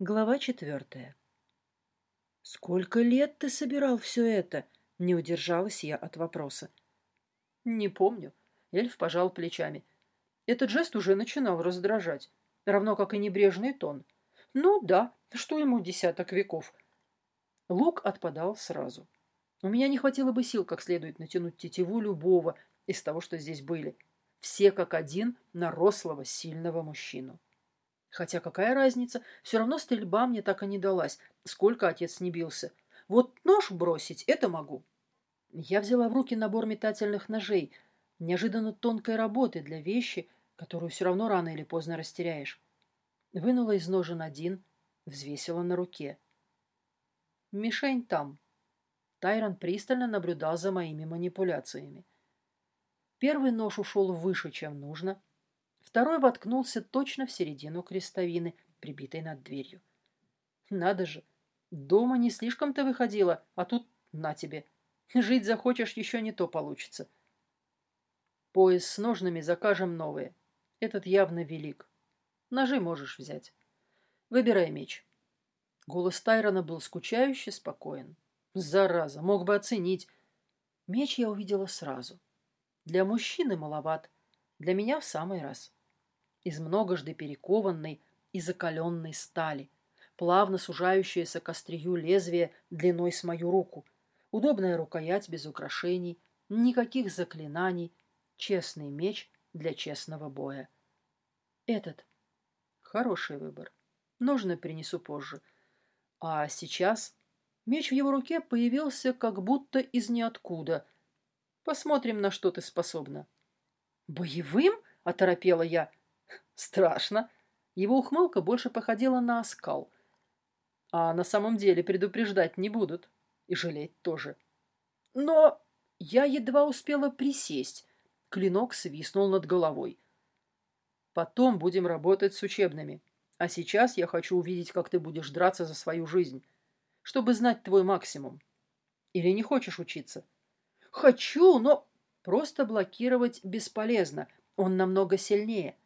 Глава четвертая. «Сколько лет ты собирал все это?» — не удержалась я от вопроса. «Не помню». Эльф пожал плечами. Этот жест уже начинал раздражать, равно как и небрежный тон. «Ну да, что ему десяток веков?» Лук отпадал сразу. У меня не хватило бы сил как следует натянуть тетиву любого из того, что здесь были. Все как один на рослого, сильного мужчину. Хотя какая разница, все равно стрельба мне так и не далась, сколько отец не бился. Вот нож бросить — это могу. Я взяла в руки набор метательных ножей, неожиданно тонкой работы для вещи, которую все равно рано или поздно растеряешь. Вынула из ножен один, взвесила на руке. Мишень там. Тайрон пристально наблюдал за моими манипуляциями. Первый нож ушел выше, чем нужно, Второй воткнулся точно в середину крестовины, прибитой над дверью. Надо же, дома не слишком-то выходила, а тут на тебе. Жить захочешь, еще не то получится. Пояс с ножными закажем новые. Этот явно велик. Ножи можешь взять. Выбирай меч. Голос Тайрона был скучающе спокоен. Зараза, мог бы оценить. Меч я увидела сразу. Для мужчины маловат, для меня в самый раз из многожды перекованной и закаленной стали, плавно сужающаяся к острию лезвия длиной с мою руку, удобная рукоять без украшений, никаких заклинаний, честный меч для честного боя. Этот хороший выбор. Нужно принесу позже. А сейчас меч в его руке появился как будто из ниоткуда. Посмотрим, на что ты способна. «Боевым?» — оторопела я. Страшно. Его ухмылка больше походила на оскал. А на самом деле предупреждать не будут. И жалеть тоже. Но я едва успела присесть. Клинок свистнул над головой. Потом будем работать с учебными. А сейчас я хочу увидеть, как ты будешь драться за свою жизнь, чтобы знать твой максимум. Или не хочешь учиться? Хочу, но просто блокировать бесполезно. Он намного сильнее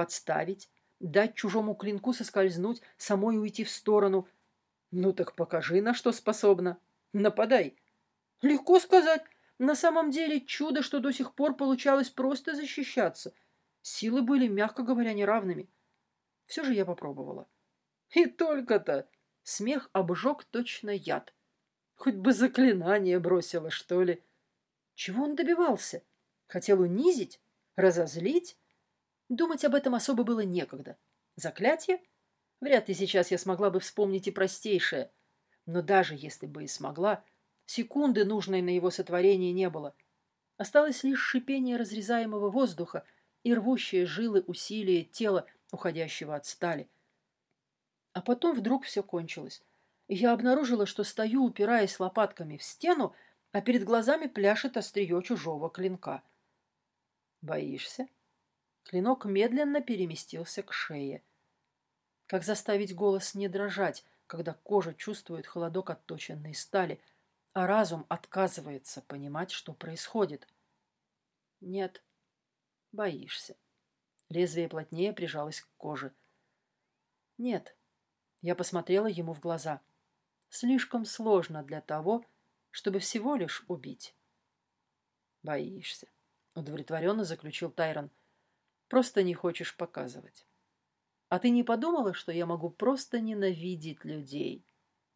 подставить, дать чужому клинку соскользнуть, самой уйти в сторону. Ну так покажи, на что способна. Нападай. Легко сказать. На самом деле чудо, что до сих пор получалось просто защищаться. Силы были, мягко говоря, неравными. Все же я попробовала. И только-то смех обжег точно яд. Хоть бы заклинание бросила, что ли. Чего он добивался? Хотел унизить? Разозлить? Думать об этом особо было некогда. Заклятие? Вряд ли сейчас я смогла бы вспомнить и простейшее. Но даже если бы и смогла, секунды, нужной на его сотворение, не было. Осталось лишь шипение разрезаемого воздуха и рвущие жилы усилия тела, уходящего от стали. А потом вдруг все кончилось. И я обнаружила, что стою, упираясь лопатками в стену, а перед глазами пляшет острие чужого клинка. «Боишься?» Клинок медленно переместился к шее. Как заставить голос не дрожать, когда кожа чувствует холодок отточенной стали, а разум отказывается понимать, что происходит? Нет, боишься. Лезвие плотнее прижалось к коже. Нет, я посмотрела ему в глаза. Слишком сложно для того, чтобы всего лишь убить. Боишься, удовлетворенно заключил Тайрон. Просто не хочешь показывать. А ты не подумала, что я могу просто ненавидеть людей?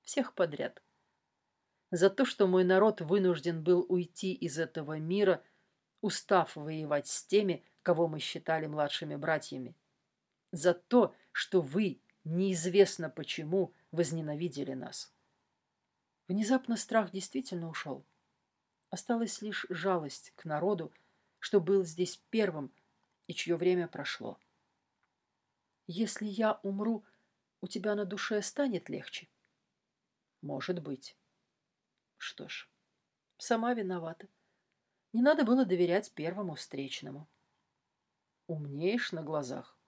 Всех подряд. За то, что мой народ вынужден был уйти из этого мира, устав воевать с теми, кого мы считали младшими братьями. За то, что вы, неизвестно почему, возненавидели нас. Внезапно страх действительно ушел. Осталась лишь жалость к народу, что был здесь первым, и чье время прошло. Если я умру, у тебя на душе станет легче? Может быть. Что ж, сама виновата. Не надо было доверять первому встречному. Умнеешь на глазах.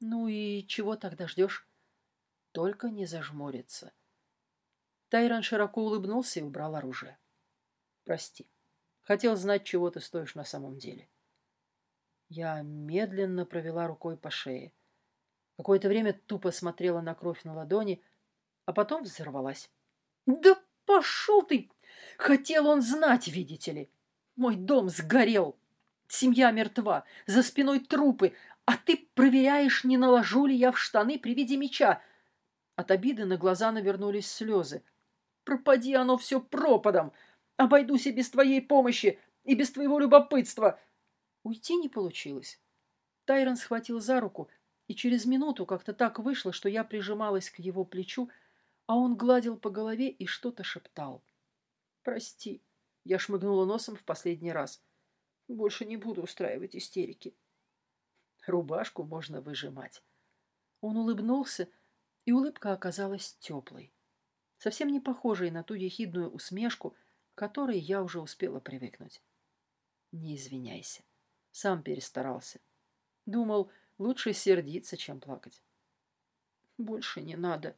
Ну и чего тогда ждешь? Только не зажмуриться. Тайрон широко улыбнулся и убрал оружие. Прости. Хотел знать, чего ты стоишь на самом деле. — я медленно провела рукой по шее. Какое-то время тупо смотрела на кровь на ладони, а потом взорвалась. «Да пошел ты! Хотел он знать, видите ли! Мой дом сгорел! Семья мертва, за спиной трупы, а ты проверяешь, не наложу ли я в штаны при виде меча!» От обиды на глаза навернулись слезы. «Пропади оно все пропадом! Обойдусь и без твоей помощи, и без твоего любопытства!» Уйти не получилось. Тайрон схватил за руку, и через минуту как-то так вышло, что я прижималась к его плечу, а он гладил по голове и что-то шептал. «Прости», — я шмыгнула носом в последний раз. «Больше не буду устраивать истерики». Рубашку можно выжимать. Он улыбнулся, и улыбка оказалась теплой, совсем не похожей на ту ехидную усмешку, к которой я уже успела привыкнуть. Не извиняйся. Сам перестарался. Думал, лучше сердиться, чем плакать. Больше не надо.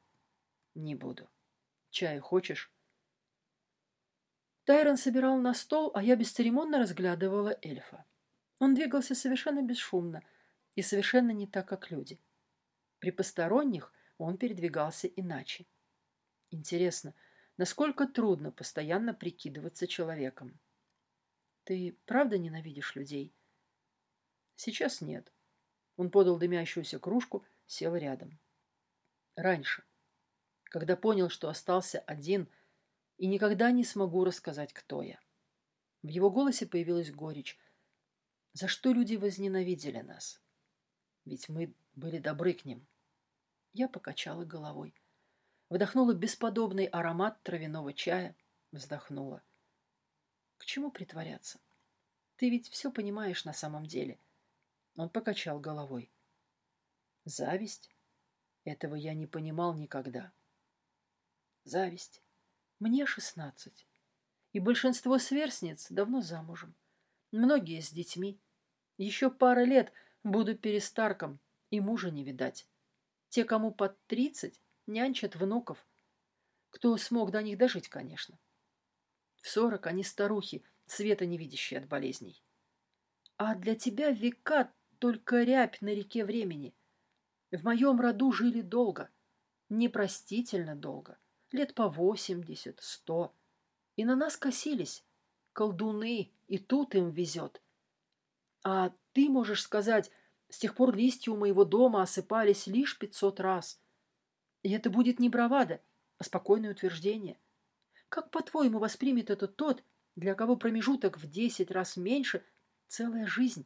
Не буду. Чаю хочешь? Тайрон собирал на стол, а я бесцеремонно разглядывала эльфа. Он двигался совершенно бесшумно и совершенно не так, как люди. При посторонних он передвигался иначе. Интересно, насколько трудно постоянно прикидываться человеком? Ты правда ненавидишь людей? Сейчас нет. Он подал дымящуюся кружку, сел рядом. Раньше, когда понял, что остался один и никогда не смогу рассказать, кто я. В его голосе появилась горечь. За что люди возненавидели нас? Ведь мы были добры к ним. Я покачала головой. Вдохнула бесподобный аромат травяного чая, вздохнула. К чему притворяться? Ты ведь все понимаешь на самом деле. Он покачал головой. Зависть? Этого я не понимал никогда. Зависть. Мне шестнадцать. И большинство сверстниц давно замужем. Многие с детьми. Еще пара лет буду перестарком, и мужа не видать. Те, кому под тридцать, нянчат внуков. Кто смог до них дожить, конечно. В сорок они старухи, цвета не видящие от болезней. А для тебя века только рябь на реке времени. В моем роду жили долго, непростительно долго, лет по восемьдесят, сто. И на нас косились. Колдуны, и тут им везет. А ты можешь сказать, с тех пор листья у моего дома осыпались лишь пятьсот раз. И это будет не бравада, а спокойное утверждение — как, по-твоему, воспримет это тот, для кого промежуток в десять раз меньше — целая жизнь?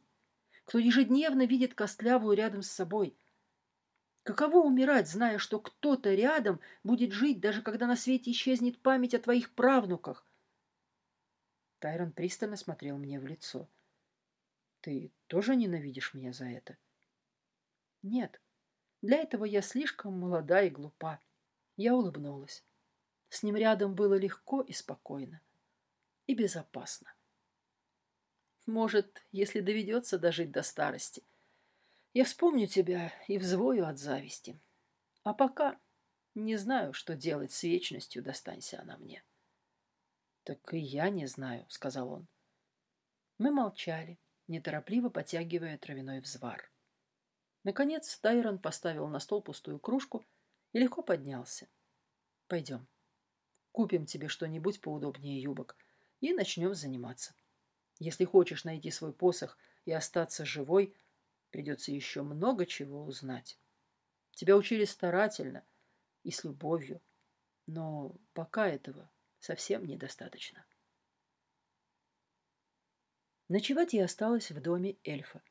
Кто ежедневно видит костлявую рядом с собой? Каково умирать, зная, что кто-то рядом будет жить, даже когда на свете исчезнет память о твоих правнуках? Тайрон пристально смотрел мне в лицо. Ты тоже ненавидишь меня за это? Нет. Для этого я слишком молода и глупа. Я улыбнулась. С ним рядом было легко и спокойно. И безопасно. Может, если доведется дожить до старости, я вспомню тебя и взвою от зависти. А пока не знаю, что делать с вечностью, достанься она мне. Так и я не знаю, сказал он. Мы молчали, неторопливо потягивая травяной взвар. Наконец Тайрон поставил на стол пустую кружку и легко поднялся. Пойдем. Купим тебе что-нибудь поудобнее юбок и начнем заниматься. Если хочешь найти свой посох и остаться живой, придется еще много чего узнать. Тебя учили старательно и с любовью, но пока этого совсем недостаточно. Ночевать я осталась в доме эльфа.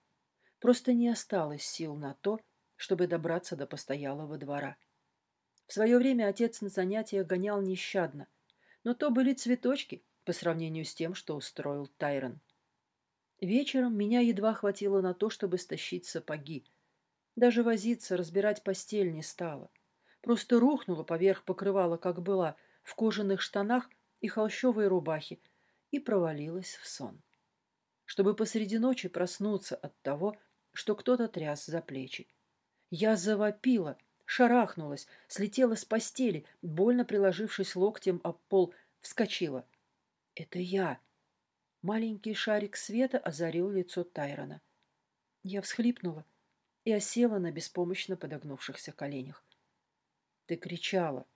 Просто не осталось сил на то, чтобы добраться до постоялого двора. В свое время отец на занятия гонял нещадно, но то были цветочки по сравнению с тем, что устроил Тайрон. Вечером меня едва хватило на то, чтобы стащить сапоги. Даже возиться, разбирать постель не стало. Просто рухнула поверх покрывала, как была, в кожаных штанах и холщовой рубахе, и провалилась в сон. Чтобы посреди ночи проснуться от того, что кто-то тряс за плечи. Я завопила, шарахнулась, слетела с постели, больно приложившись локтем об пол, вскочила. «Это я!» Маленький шарик света озарил лицо Тайрона. Я всхлипнула и осела на беспомощно подогнувшихся коленях. Ты кричала.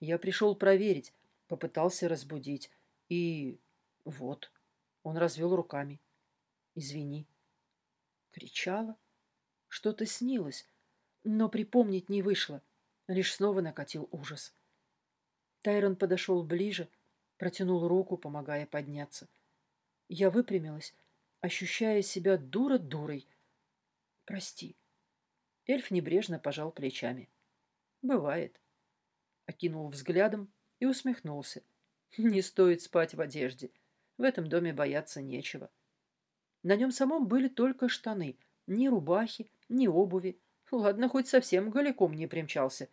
Я пришел проверить, попытался разбудить. И вот, он развел руками. Извини. Кричала. Что-то снилось, но припомнить не вышло. Лишь снова накатил ужас. Тайрон подошел ближе, протянул руку, помогая подняться. Я выпрямилась, ощущая себя дура-дурой. «Прости». Эльф небрежно пожал плечами. «Бывает». Окинул взглядом и усмехнулся. «Не стоит спать в одежде. В этом доме бояться нечего». На нем самом были только штаны. Ни рубахи, ни обуви. Ладно, хоть совсем голиком не примчался.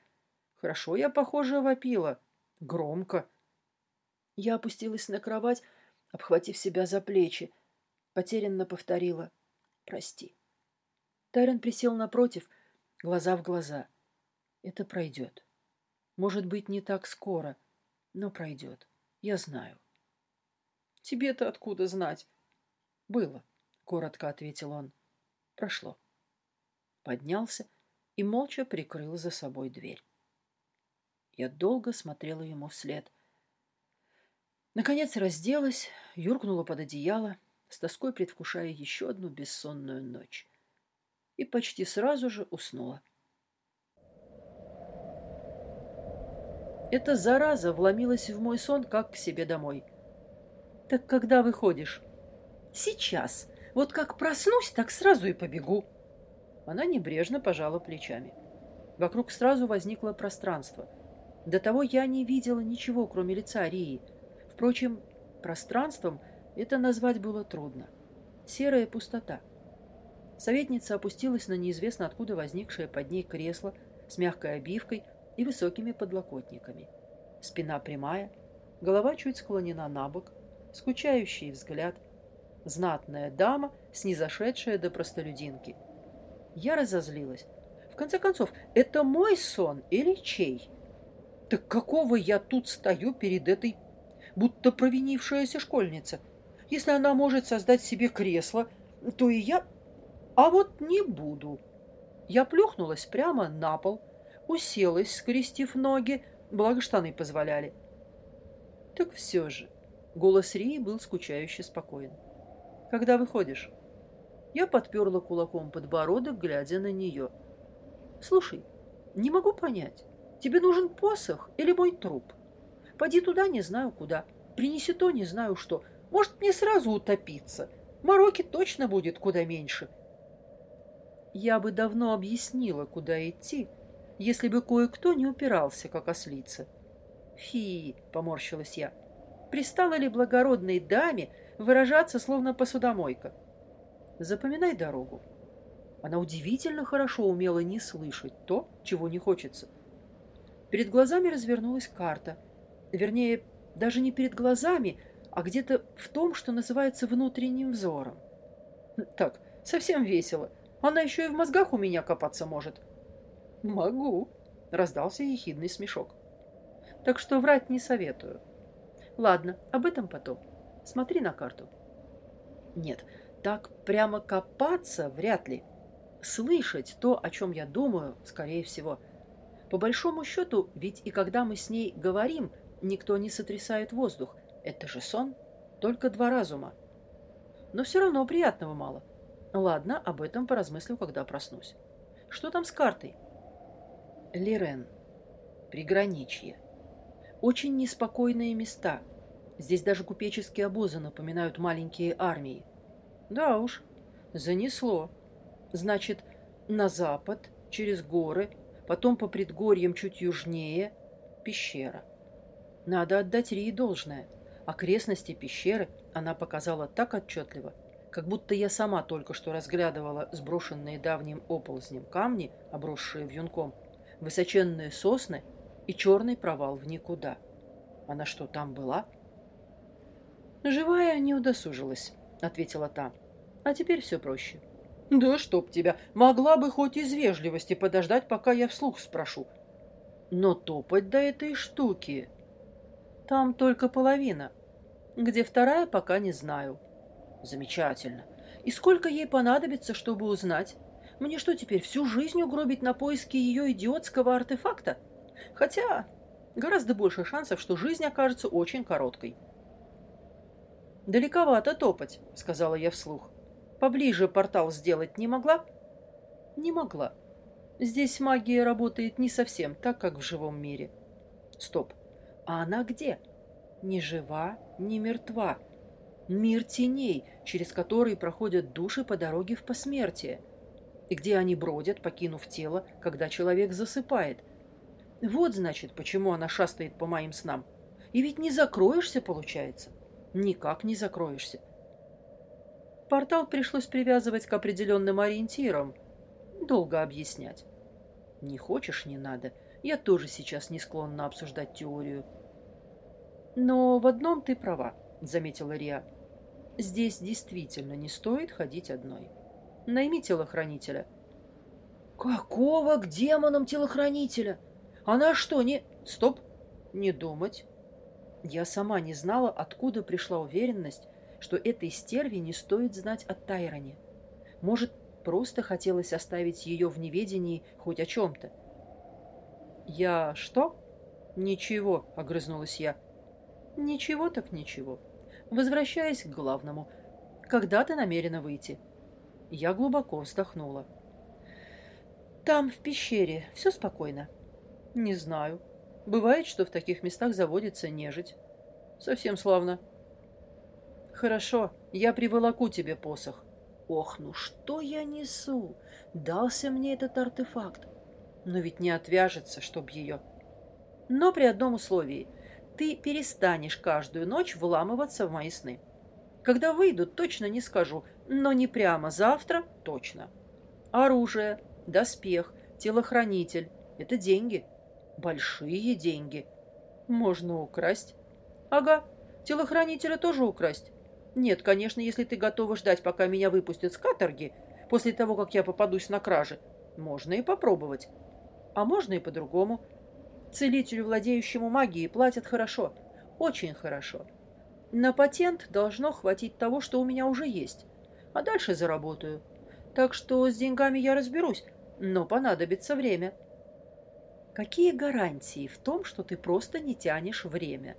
Хорошо я, похоже, вопила. Громко. Я опустилась на кровать, обхватив себя за плечи. Потерянно повторила «Прости». Тайрон присел напротив, глаза в глаза. Это пройдет. Может быть, не так скоро, но пройдет. Я знаю. Тебе-то откуда знать? Было, коротко ответил он. Прошло. Поднялся и молча прикрыл за собой дверь. Я долго смотрела ему вслед. Наконец разделась, юркнула под одеяло, с тоской предвкушая еще одну бессонную ночь. И почти сразу же уснула. Эта зараза вломилась в мой сон, как к себе домой. «Так когда выходишь?» «Сейчас. Вот как проснусь, так сразу и побегу». Она небрежно пожала плечами. Вокруг сразу возникло пространство. До того я не видела ничего, кроме лица Рии. Впрочем, пространством это назвать было трудно. Серая пустота. Советница опустилась на неизвестно откуда возникшее под ней кресло с мягкой обивкой и высокими подлокотниками. Спина прямая, голова чуть склонена на бок, скучающий взгляд, знатная дама, снизошедшая до простолюдинки. Я разозлилась. В конце концов, это мой сон или чей? Так какого я тут стою перед этой будто провинившаяся школьница? Если она может создать себе кресло, то и я... А вот не буду. Я плюхнулась прямо на пол, уселась, скрестив ноги, благо штаны позволяли. Так все же, голос Рии был скучающе спокоен. Когда выходишь? Я подперла кулаком подбородок, глядя на нее. Слушай, не могу понять, тебе нужен посох или мой труп? Поди туда, не знаю куда. Принеси то, не знаю что. Может, мне сразу утопиться? Мороки точно будет куда меньше. Я бы давно объяснила, куда идти, — если бы кое-кто не упирался, как ослица. Фи, поморщилась я. Пристала ли благородной даме выражаться, словно посудомойка? Запоминай дорогу. Она удивительно хорошо умела не слышать то, чего не хочется. Перед глазами развернулась карта. Вернее, даже не перед глазами, а где-то в том, что называется внутренним взором. Так, совсем весело. Она еще и в мозгах у меня копаться может. — «Могу», — раздался ехидный смешок. «Так что врать не советую. Ладно, об этом потом. Смотри на карту». «Нет, так прямо копаться вряд ли. Слышать то, о чем я думаю, скорее всего. По большому счету, ведь и когда мы с ней говорим, никто не сотрясает воздух. Это же сон, только два разума. Но все равно приятного мало. Ладно, об этом поразмыслю, когда проснусь. Что там с картой? Лирен. Приграничье. Очень неспокойные места. Здесь даже купеческие обозы напоминают маленькие армии. Да уж, занесло. Значит, на запад, через горы, потом по предгорьям чуть южнее – пещера. Надо отдать Рии должное. Окрестности пещеры она показала так отчетливо, как будто я сама только что разглядывала сброшенные давним оползнем камни, обросшие вьюнком, высоченные сосны и черный провал в никуда. Она что, там была? «Живая не удосужилась», — ответила та. «А теперь все проще». «Да чтоб тебя! Могла бы хоть из вежливости подождать, пока я вслух спрошу. Но топать до этой штуки... Там только половина. Где вторая, пока не знаю». «Замечательно. И сколько ей понадобится, чтобы узнать? Мне что теперь, всю жизнь угробить на поиски ее идиотского артефакта? Хотя гораздо больше шансов, что жизнь окажется очень короткой. «Далековато топать», — сказала я вслух. «Поближе портал сделать не могла?» «Не могла. Здесь магия работает не совсем так, как в живом мире». «Стоп. А она где?» «Ни жива, ни мертва. Мир теней, через который проходят души по дороге в посмертие. И где они бродят, покинув тело, когда человек засыпает. Вот, значит, почему она шастает по моим снам. И ведь не закроешься, получается» никак не закроешься. Портал пришлось привязывать к определенным ориентирам. Долго объяснять. Не хочешь, не надо. Я тоже сейчас не склонна обсуждать теорию. Но в одном ты права, заметила Риа. Здесь действительно не стоит ходить одной. Найми телохранителя. Какого к демонам телохранителя? Она что, не... Стоп, не думать. Я сама не знала, откуда пришла уверенность, что этой стерве не стоит знать о Тайроне. Может, просто хотелось оставить ее в неведении хоть о чем-то. «Я что?» «Ничего», — огрызнулась я. «Ничего так ничего. Возвращаясь к главному. Когда ты намерена выйти?» Я глубоко вздохнула. «Там, в пещере, все спокойно». «Не знаю. Бывает, что в таких местах заводится нежить. Совсем славно. Хорошо, я приволоку тебе посох. Ох, ну что я несу? Дался мне этот артефакт. Но ведь не отвяжется, чтоб ее. Но при одном условии. Ты перестанешь каждую ночь вламываться в мои сны. Когда выйдут, точно не скажу, но не прямо завтра точно. Оружие, доспех, телохранитель — это деньги. Большие деньги. Можно украсть. Ага, телохранителя тоже украсть. Нет, конечно, если ты готова ждать, пока меня выпустят с каторги, после того, как я попадусь на кражи, можно и попробовать. А можно и по-другому. Целителю, владеющему магией, платят хорошо. Очень хорошо. На патент должно хватить того, что у меня уже есть. А дальше заработаю. Так что с деньгами я разберусь, но понадобится время. Какие гарантии в том, что ты просто не тянешь время?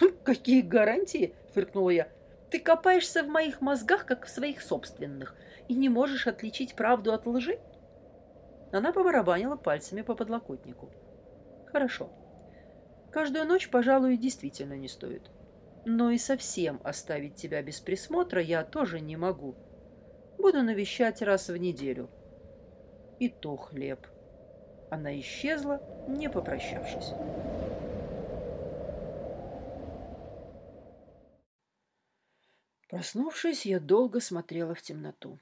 Хм, какие гарантии? фыркнула я. Ты копаешься в моих мозгах, как в своих собственных, и не можешь отличить правду от лжи? Она побарабанила пальцами по подлокотнику. Хорошо. Каждую ночь, пожалуй, действительно не стоит. Но и совсем оставить тебя без присмотра я тоже не могу. Буду навещать раз в неделю. И то хлеб. Она исчезла, не попрощавшись. Проснувшись, я долго смотрела в темноту.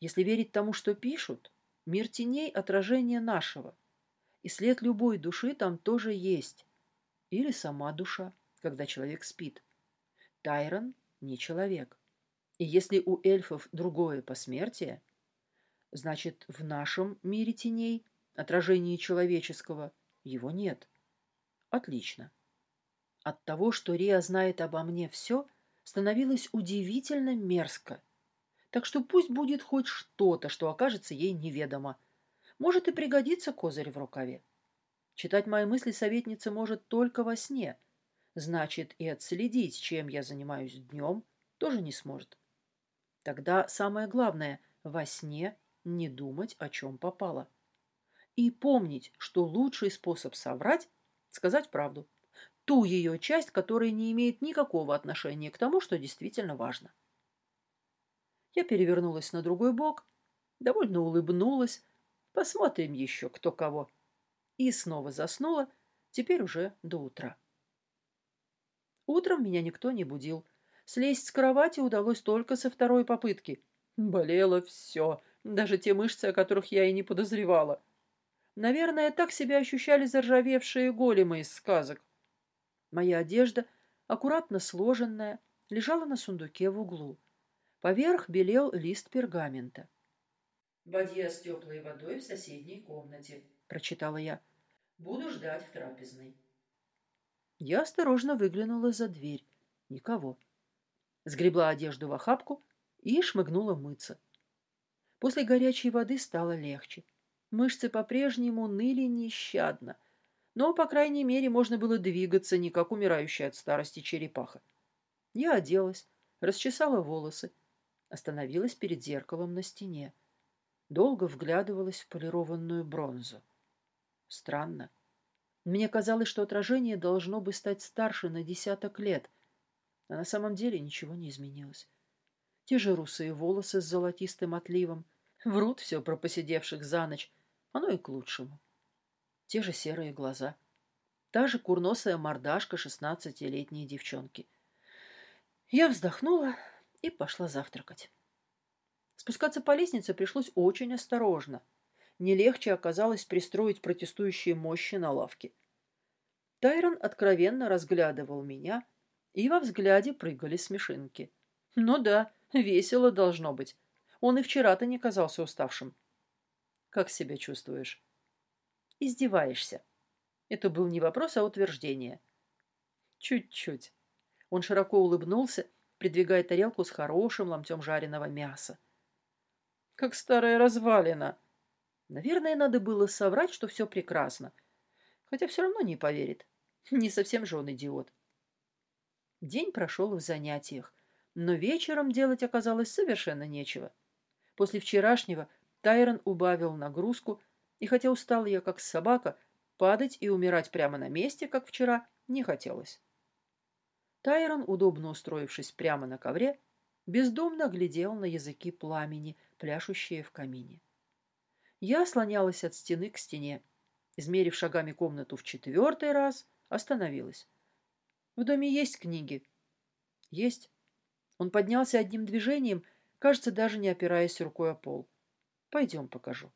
Если верить тому, что пишут, мир теней — отражение нашего. И след любой души там тоже есть. Или сама душа, когда человек спит. Тайрон — не человек. И если у эльфов другое посмертие, значит, в нашем мире теней отражении человеческого, его нет. Отлично. От того, что Риа знает обо мне все, становилось удивительно мерзко. Так что пусть будет хоть что-то, что окажется ей неведомо. Может и пригодится козырь в рукаве. Читать мои мысли советница может только во сне. Значит, и отследить, чем я занимаюсь днем, тоже не сможет. Тогда самое главное — во сне не думать, о чем попало. И помнить, что лучший способ соврать – сказать правду. Ту ее часть, которая не имеет никакого отношения к тому, что действительно важно. Я перевернулась на другой бок, довольно улыбнулась. Посмотрим еще, кто кого. И снова заснула, теперь уже до утра. Утром меня никто не будил. Слезть с кровати удалось только со второй попытки. Болело все, даже те мышцы, о которых я и не подозревала. Наверное, так себя ощущали заржавевшие големы из сказок. Моя одежда, аккуратно сложенная, лежала на сундуке в углу. Поверх белел лист пергамента. «Бадья с теплой водой в соседней комнате», — прочитала я. «Буду ждать в трапезной». Я осторожно выглянула за дверь. Никого. Сгребла одежду в охапку и шмыгнула мыться. После горячей воды стало легче. Мышцы по-прежнему ныли нещадно, но, по крайней мере, можно было двигаться, не как умирающая от старости черепаха. Я оделась, расчесала волосы, остановилась перед зеркалом на стене. Долго вглядывалась в полированную бронзу. Странно. Мне казалось, что отражение должно бы стать старше на десяток лет, а на самом деле ничего не изменилось. Те же русые волосы с золотистым отливом. Врут все про посидевших за ночь. Оно и к лучшему. Те же серые глаза. Та же курносая мордашка шестнадцатилетней девчонки. Я вздохнула и пошла завтракать. Спускаться по лестнице пришлось очень осторожно. Не легче оказалось пристроить протестующие мощи на лавке. Тайрон откровенно разглядывал меня, и во взгляде прыгали смешинки. Ну да, весело должно быть. Он и вчера-то не казался уставшим. Как себя чувствуешь? Издеваешься. Это был не вопрос, а утверждение. Чуть-чуть. Он широко улыбнулся, придвигая тарелку с хорошим ломтем жареного мяса. Как старая развалина. Наверное, надо было соврать, что все прекрасно. Хотя все равно не поверит. Не совсем же он идиот. День прошел в занятиях, но вечером делать оказалось совершенно нечего. После вчерашнего Тайрон убавил нагрузку, и хотя устал я как собака, падать и умирать прямо на месте, как вчера, не хотелось. Тайрон, удобно устроившись прямо на ковре, бездумно глядел на языки пламени, пляшущие в камине. Я слонялась от стены к стене. Измерив шагами комнату в четвертый раз, остановилась. «В доме есть книги?» «Есть». Он поднялся одним движением, кажется, даже не опираясь рукой о пол. «Пойдем покажу».